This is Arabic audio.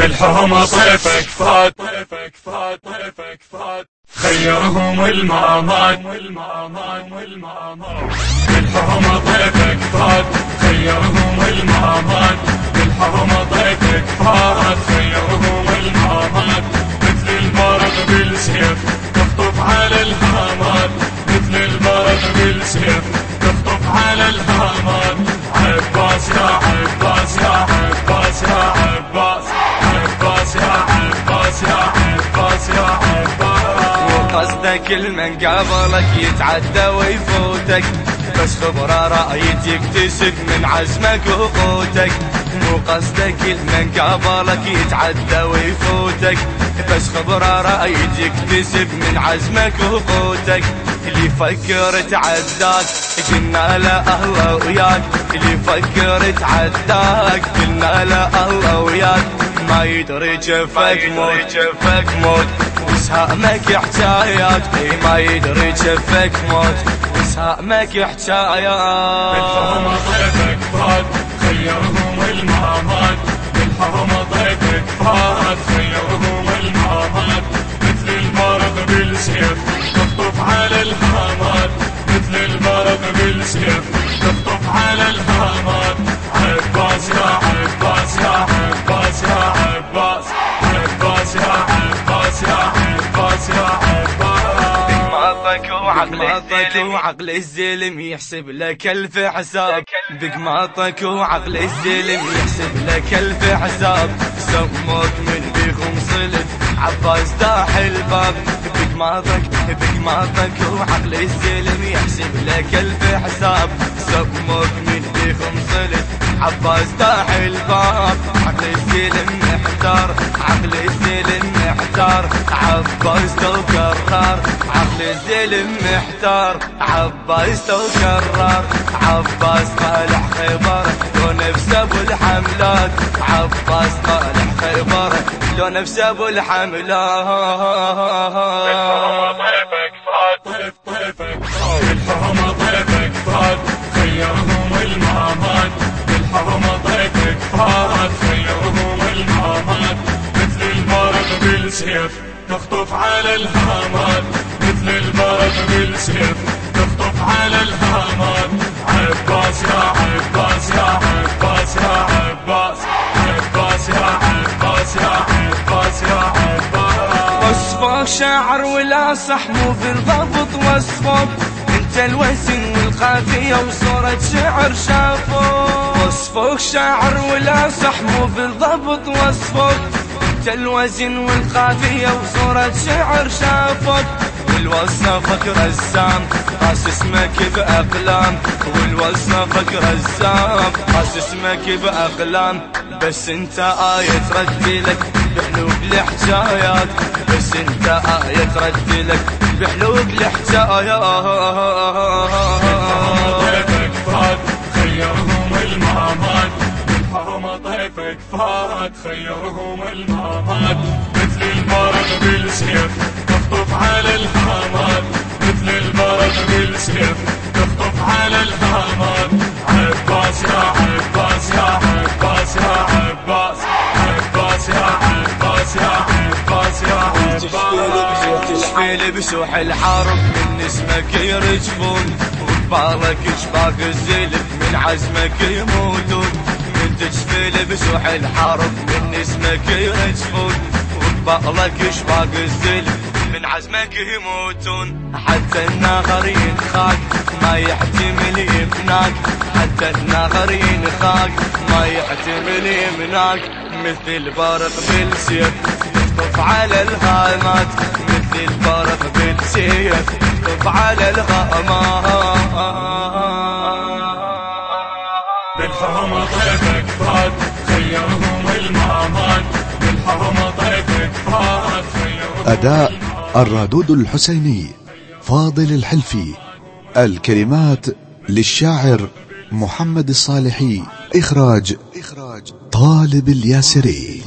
بالحرمة طيفك فات طيفك فات طيفك فات. خيرهم المامات بالحرمة طيفك فات خيرهم المامات بالحرمة طيفك فات خيرهم المامات وقصدك المن قبلك يتعدى ويفوتك بس خبرة رأيت يكتسب من عزمك وقوتك. مو قصدك المن قبلك يتعدى ويفوتك بس خبرة رأيت يكتسب من عزمك وقوتك. اللي يفكر تعداك قلنا له الله وياك اللي يفكر تعداك قلنا له الله وياك. ما يدري جفك موت جفك موت. وسهامك حكايات ما يدري جفك موت. وسهامك حكايات بالحرم طيفك فات خيرهم بقماطك وعقلك وعقل الزلم يحسب لك ألف حساب. بقماطك وعقل الزلم يحسب لك ألف حساب. سموك من بيخم صلت عباس داح الباب. بقماطك بقماطك وعقل الزلم يحسب لك ألف حساب. سموك من بيخم صلت عباس داح الباب عقل الزلم محتار عقل الزلم محتار عباس تو كرر عقل الزلم محتار عباس تو كرر عباس طالع خيبر لو نفسه أبو الحملات عباس طالع خيبر لو نفسه أبو بالسيف تخطف على الهامات مثل البرق بالسيف. تخطف على الهامات عباس يا عباس يا عباس يا عباس. عباس يا عباس يا عباس يا عباس. وصفك شاعر ولا صح مو في الضبط وصفك انت الوزن والقافية وصورة شعر شافوك وصفك شاعر ولا صح مو في الضبط وصفك انت الوزن والقافية وصورة شعر شافوك والوصفك رسام قاس اسمك بأقلام. والوصفك رسام قاس اسمك بأقلام. بس انت آية تردلك بحلوك الحكايات بس انت آية تردلك طيفك فات خيرهم المامات فات خيرهم المامات. مثل البرق بالسيف تخطف على الهامات. مثل البرق بالسيف تخطف على الهامات. عباس يا عباس يا عباس يا عباس عباس يا عباس يا عباس يا عباس تشفيل بسوح الحرب من اسمك يرجفون وبالك شباك الزلف من عزمك يموتون. تشفيل بسوح الحرب من اسمك يرجفون وبالك شباك الزلف من عزمك يموتون حتى النهر ينخاك ما يحتمل يمناك. حتى النهر ينخاك ما يحتمل يمناك. مثل البرق بالسيف تخطف على الهامات. مثل البرق بالسيف تخطف على الغامات أداء الرادود الحسيني فاضل الحلفي الكلمات للشاعر محمد الصالحي إخراج طالب الياسري.